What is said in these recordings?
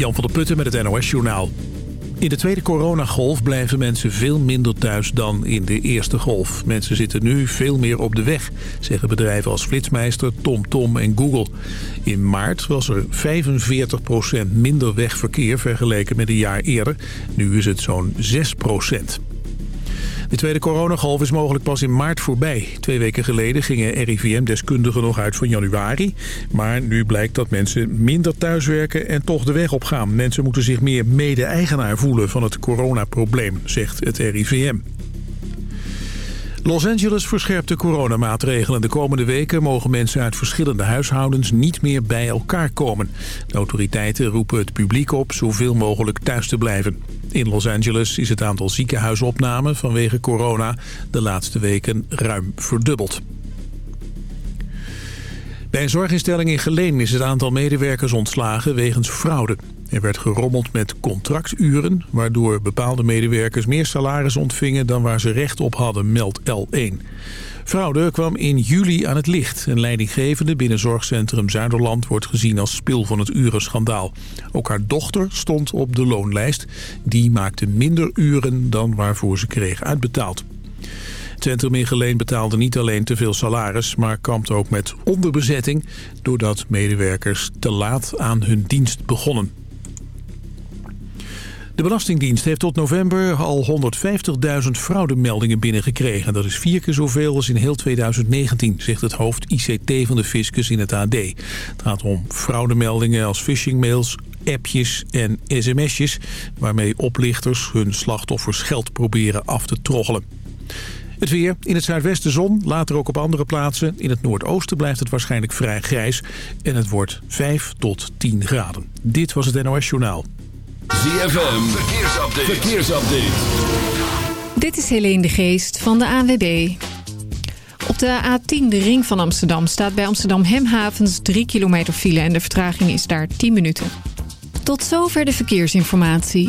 Jan van der Putten met het NOS-journaal. In de tweede coronagolf blijven mensen veel minder thuis dan in de eerste golf. Mensen zitten nu veel meer op de weg, zeggen bedrijven als Flitsmeister, TomTom en Google. In maart was er 45% minder wegverkeer vergeleken met een jaar eerder. Nu is het zo'n 6%. De tweede coronagolf is mogelijk pas in maart voorbij. Twee weken geleden gingen RIVM-deskundigen nog uit van januari. Maar nu blijkt dat mensen minder thuiswerken en toch de weg opgaan. Mensen moeten zich meer mede-eigenaar voelen van het coronaprobleem, zegt het RIVM. Los Angeles verscherpt de coronamaatregelen. De komende weken mogen mensen uit verschillende huishoudens niet meer bij elkaar komen. De autoriteiten roepen het publiek op zoveel mogelijk thuis te blijven. In Los Angeles is het aantal ziekenhuisopnamen vanwege corona de laatste weken ruim verdubbeld. Bij een zorginstelling in Geleen is het aantal medewerkers ontslagen wegens fraude. Er werd gerommeld met contracturen, waardoor bepaalde medewerkers meer salaris ontvingen dan waar ze recht op hadden, meldt L1. Fraude kwam in juli aan het licht. Een leidinggevende binnen zorgcentrum Zuiderland wordt gezien als spil van het urenschandaal. Ook haar dochter stond op de loonlijst. Die maakte minder uren dan waarvoor ze kreeg uitbetaald. Het centrum in Geleen betaalde niet alleen te veel salaris... maar kampt ook met onderbezetting... doordat medewerkers te laat aan hun dienst begonnen. De Belastingdienst heeft tot november al 150.000 fraudemeldingen binnengekregen. Dat is vier keer zoveel als in heel 2019, zegt het hoofd ICT van de Fiscus in het AD. Het gaat om fraudemeldingen als phishingmails, appjes en sms'jes... waarmee oplichters hun slachtoffers geld proberen af te troggelen. Het weer. In het zuidwesten zon, later ook op andere plaatsen. In het noordoosten blijft het waarschijnlijk vrij grijs. En het wordt 5 tot 10 graden. Dit was het NOS Journaal. ZFM, verkeersupdate. verkeersupdate. Dit is Helene de Geest van de ANWB. Op de A10, de ring van Amsterdam, staat bij Amsterdam Hemhavens 3 kilometer file... en de vertraging is daar 10 minuten. Tot zover de verkeersinformatie.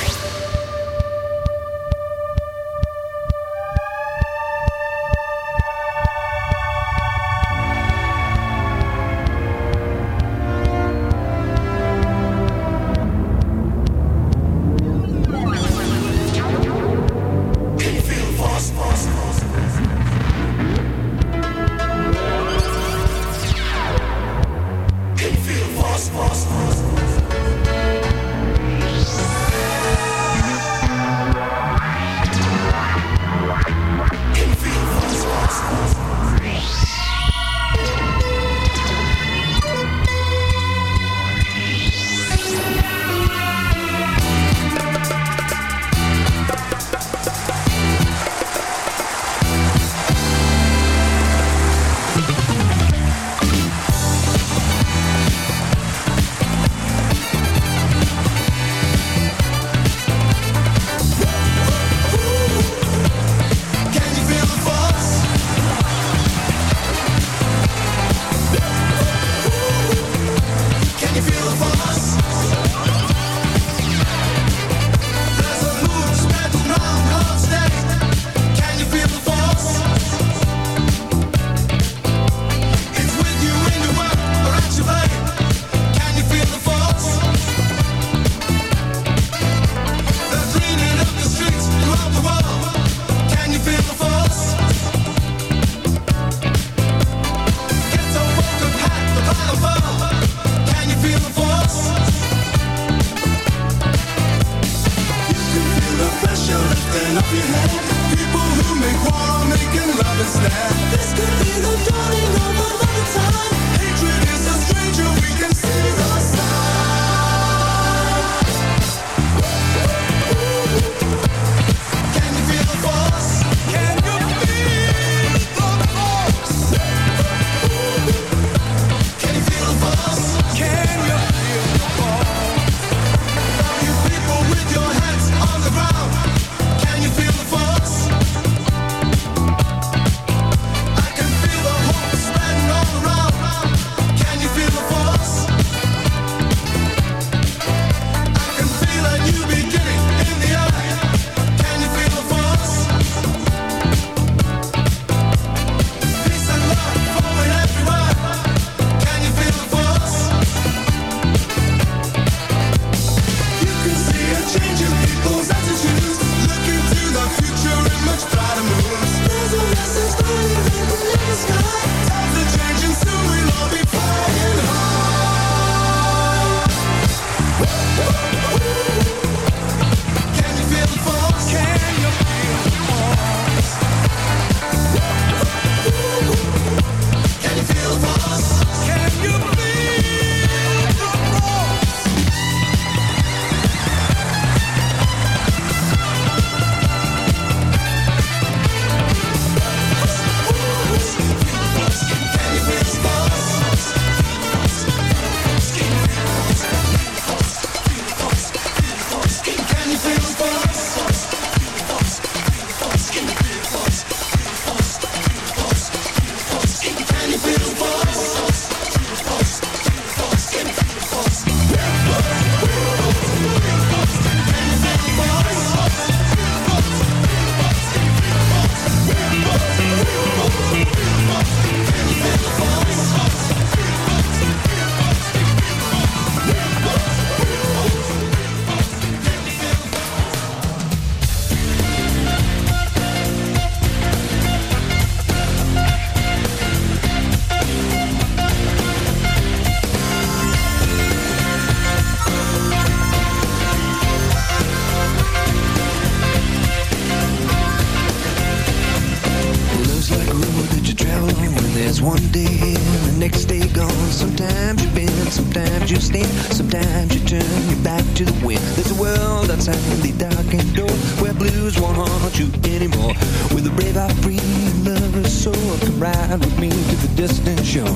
Sometimes you stand, sometimes you turn your back to the wind. There's a world outside the darkened door where blues won't haunt you anymore. With a brave, heart, free lover's soul, come ride with me to the distant shore.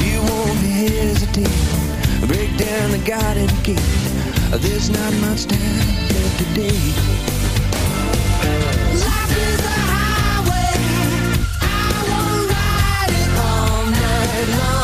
We won't hesitate, break down the garden gate. There's not much time left today. Life is a highway, I will ride it all night long.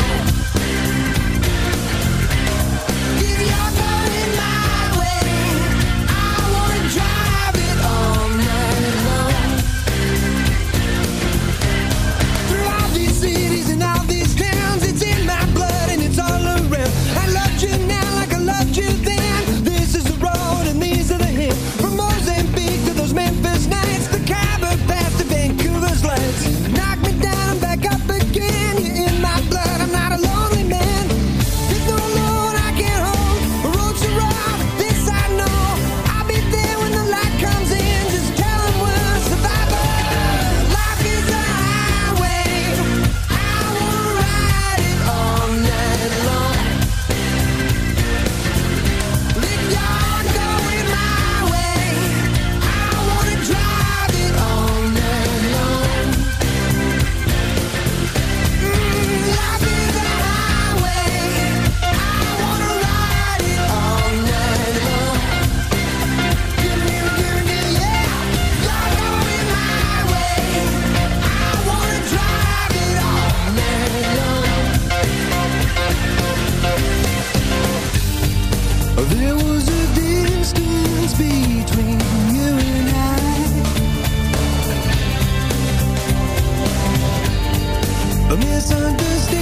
misunderstand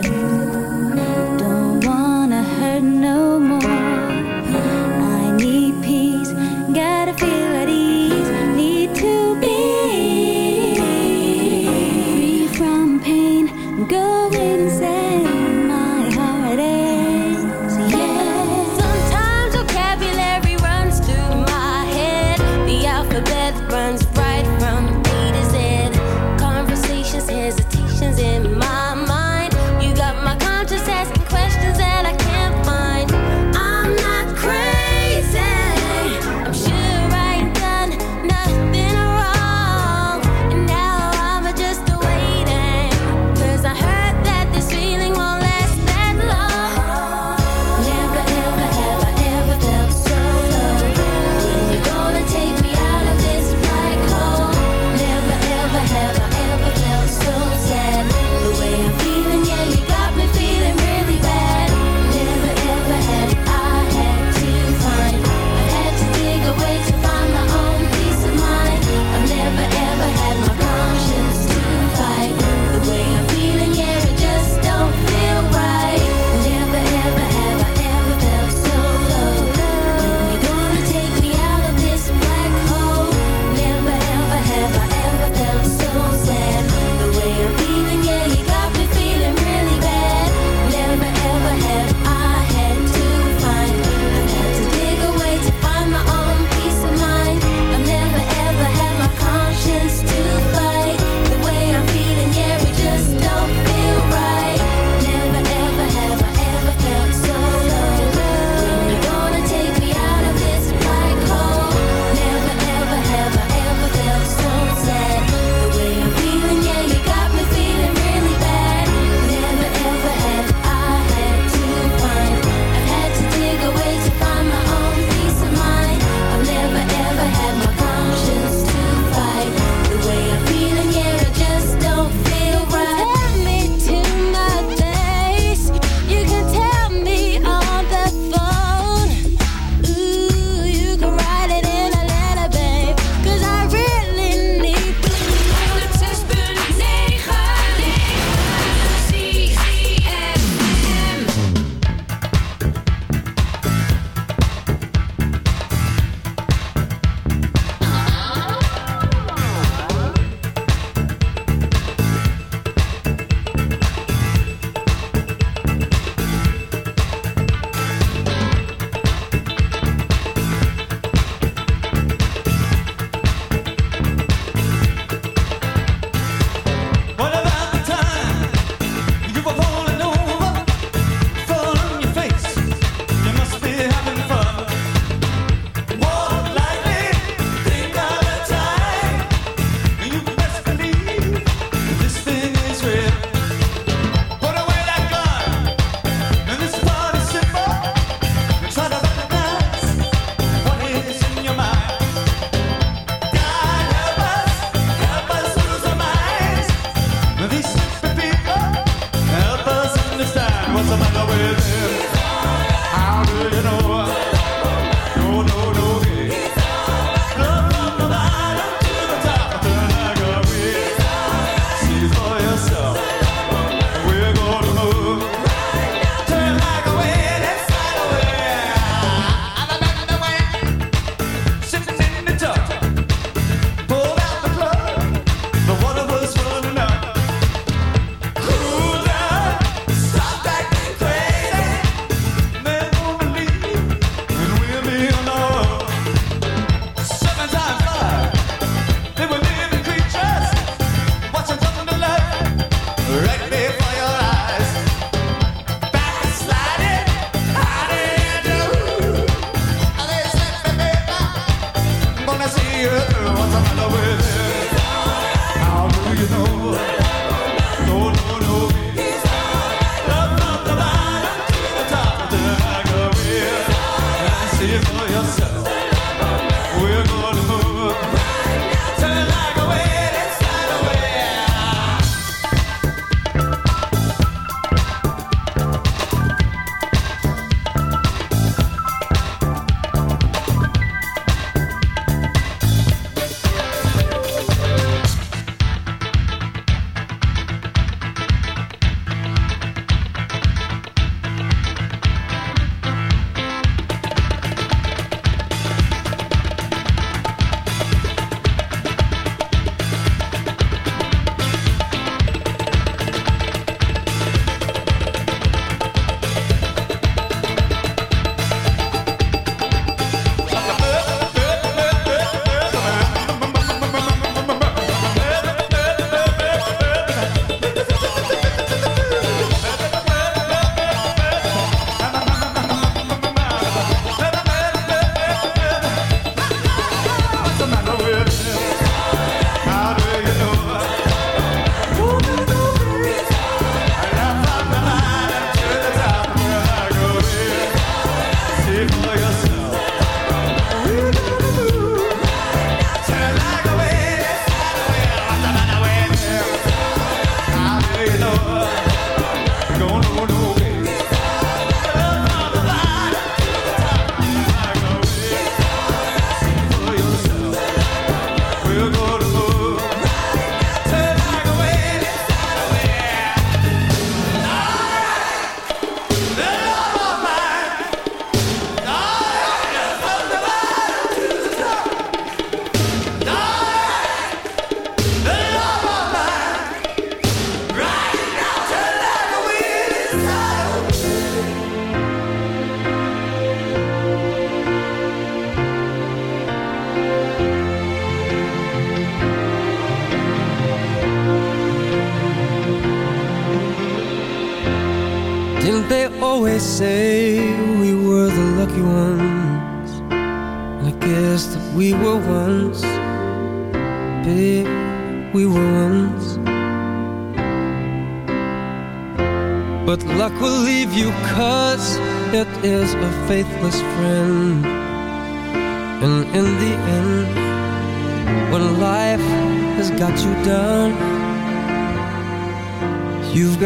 等。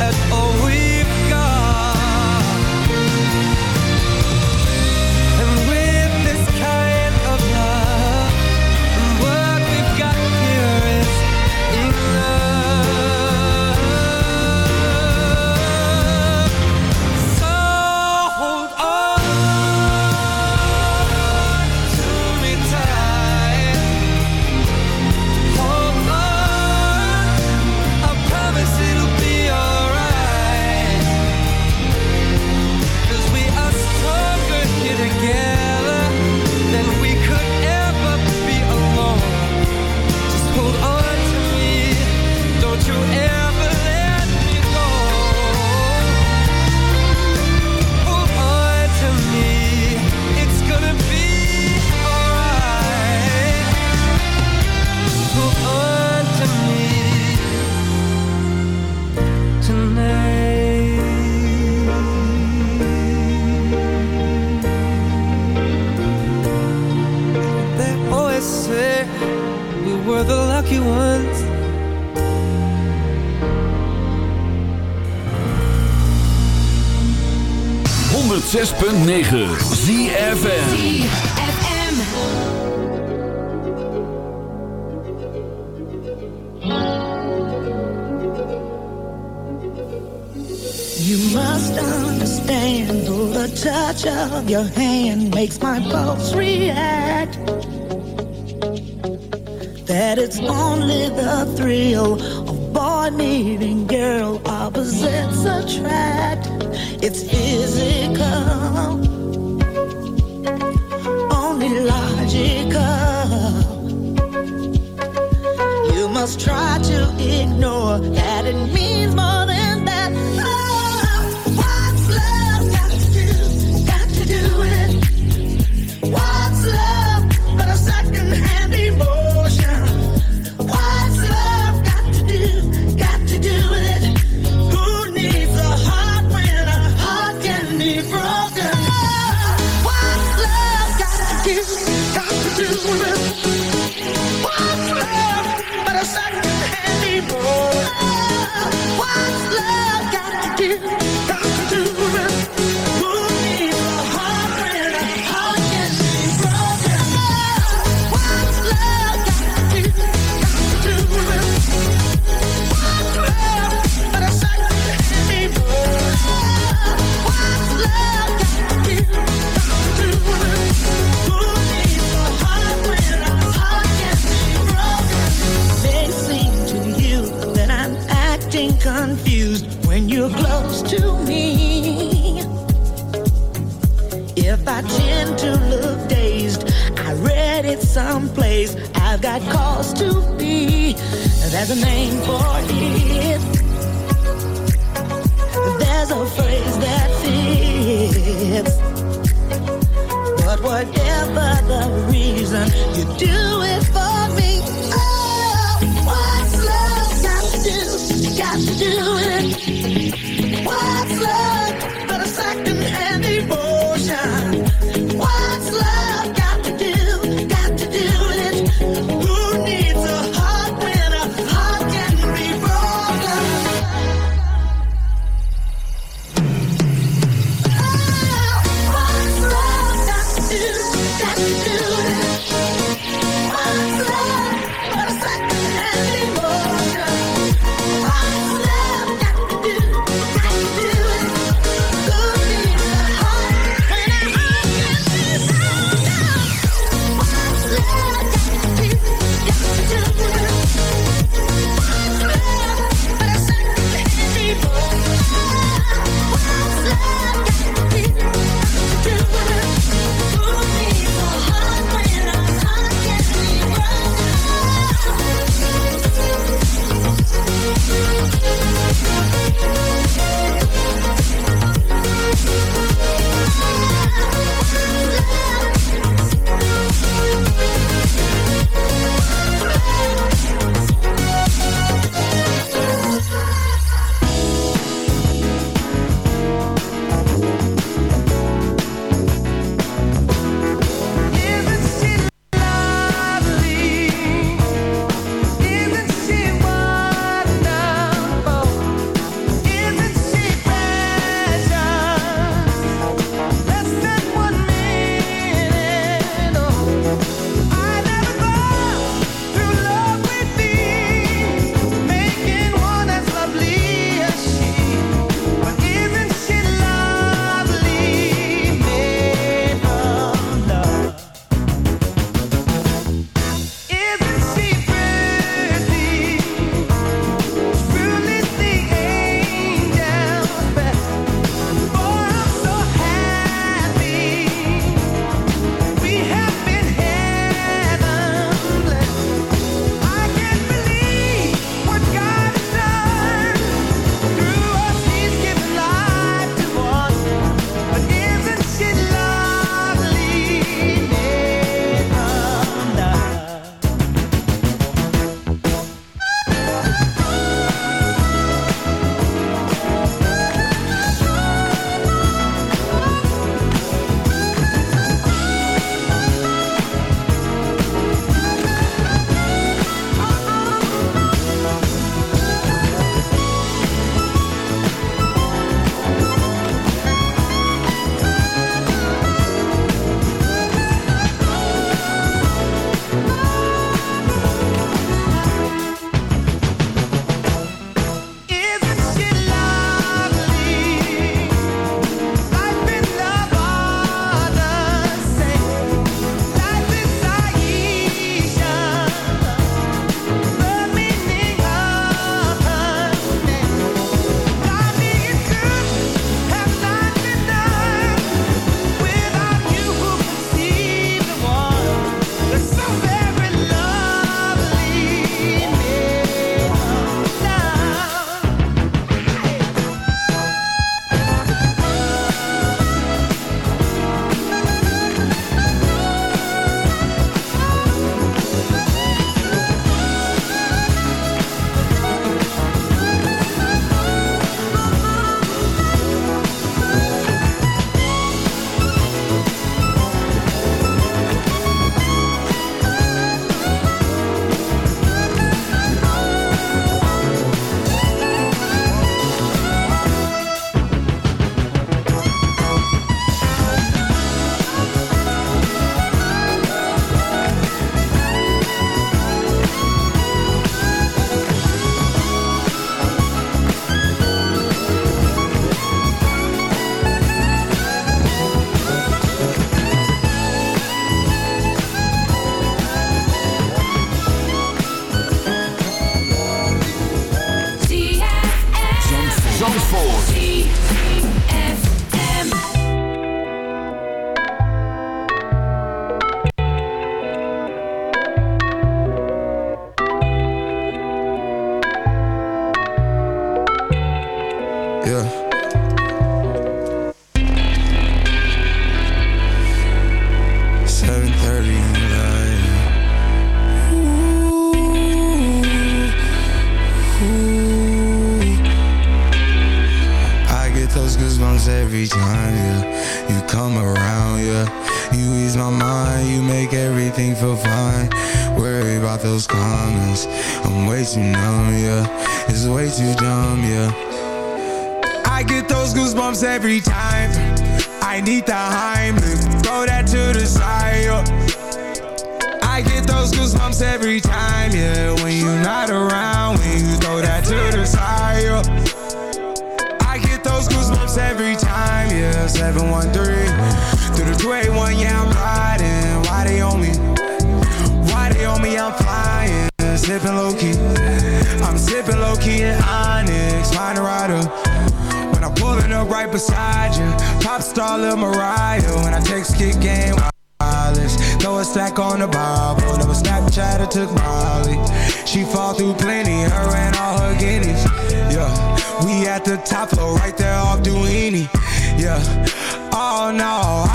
a look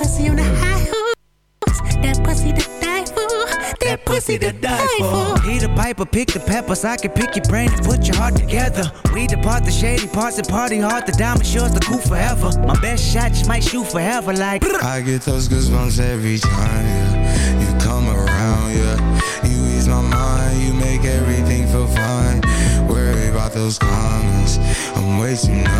Put the pussy on the high horse. That pussy to die for. That pussy to die for. Peter Piper, pick the peppers. I can pick your brain and put your heart together. We depart the shady parts and party hard. The diamond sure's the cool forever. My best shot just might shoot forever. Like, I get those goosebumps every time, yeah. You come around, yeah. You ease my mind, you make everything feel fine. Worry about those comments. I'm way too numb,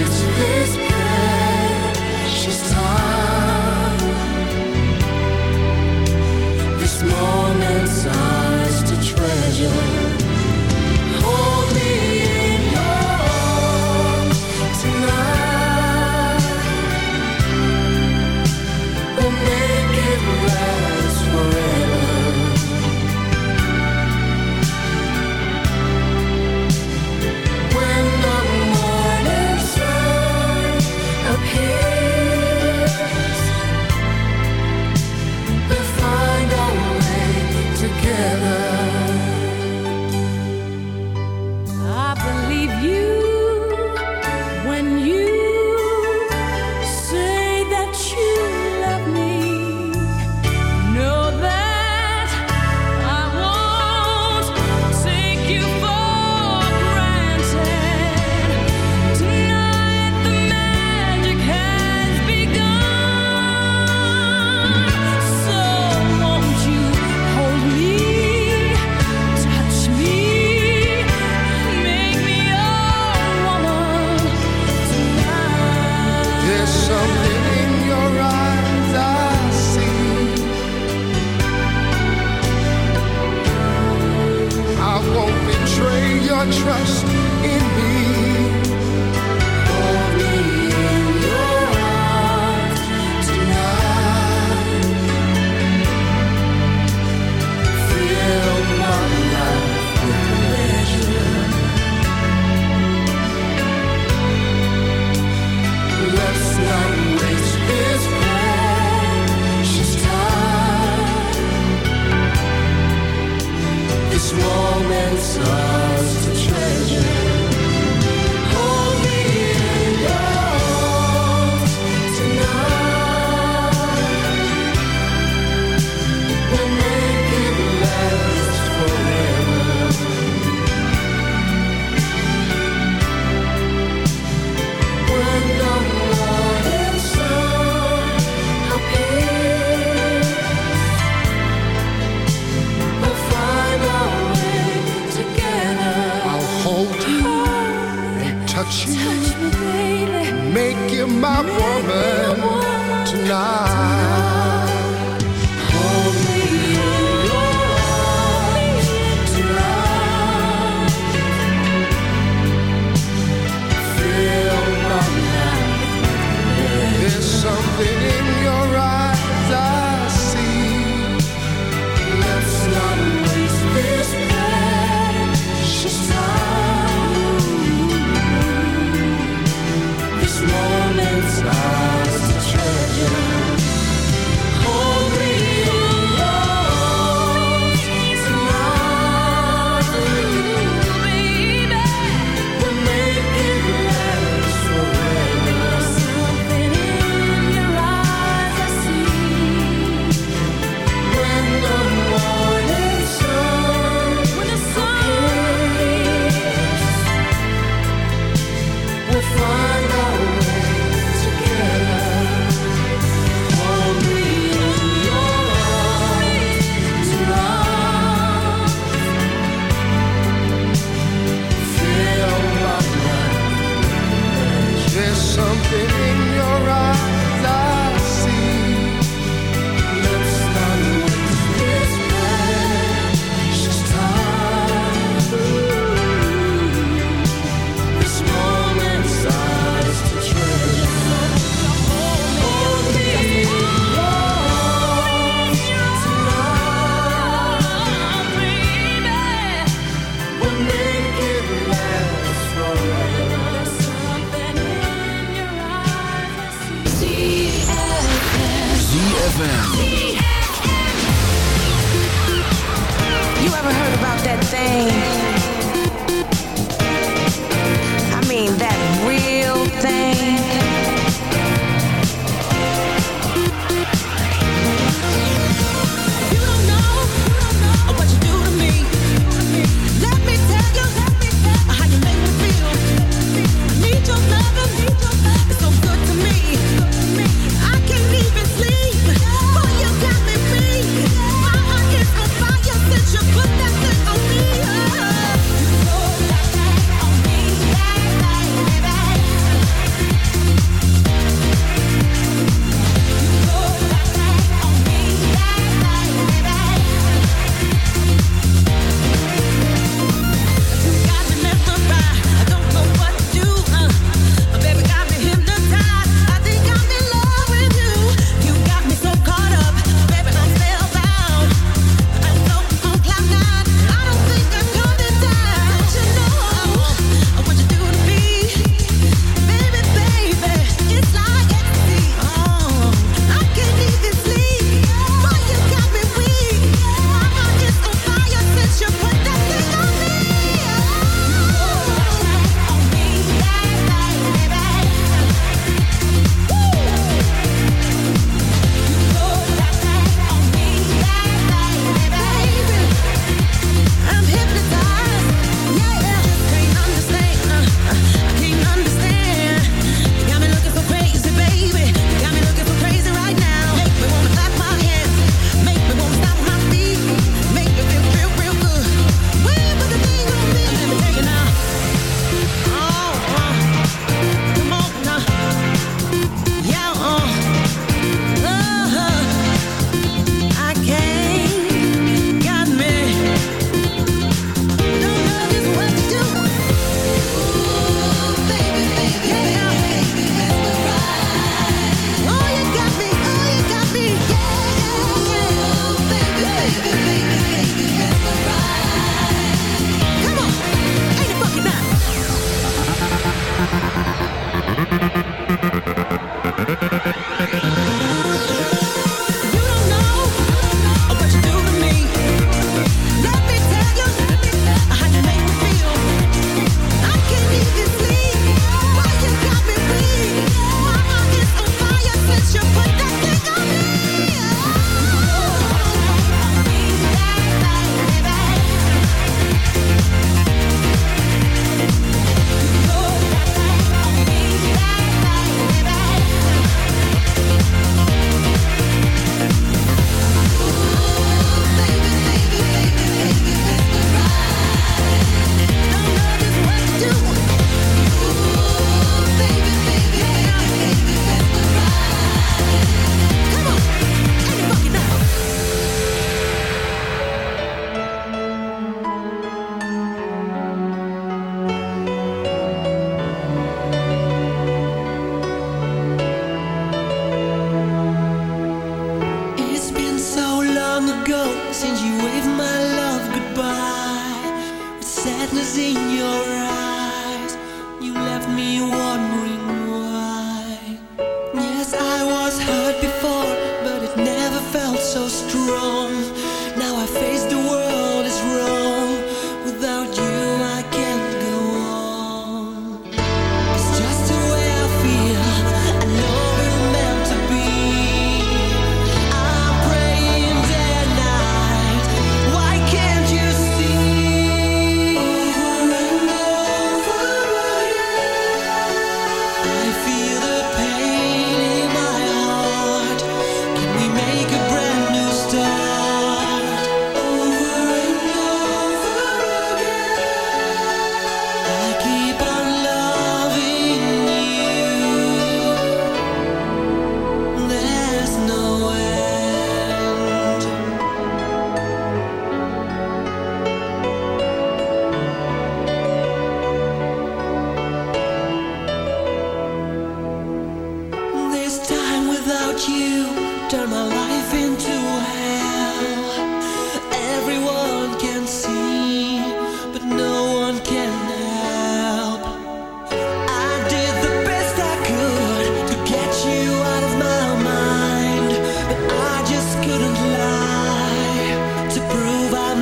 Not waste moment's something in your eyes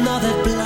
that blind.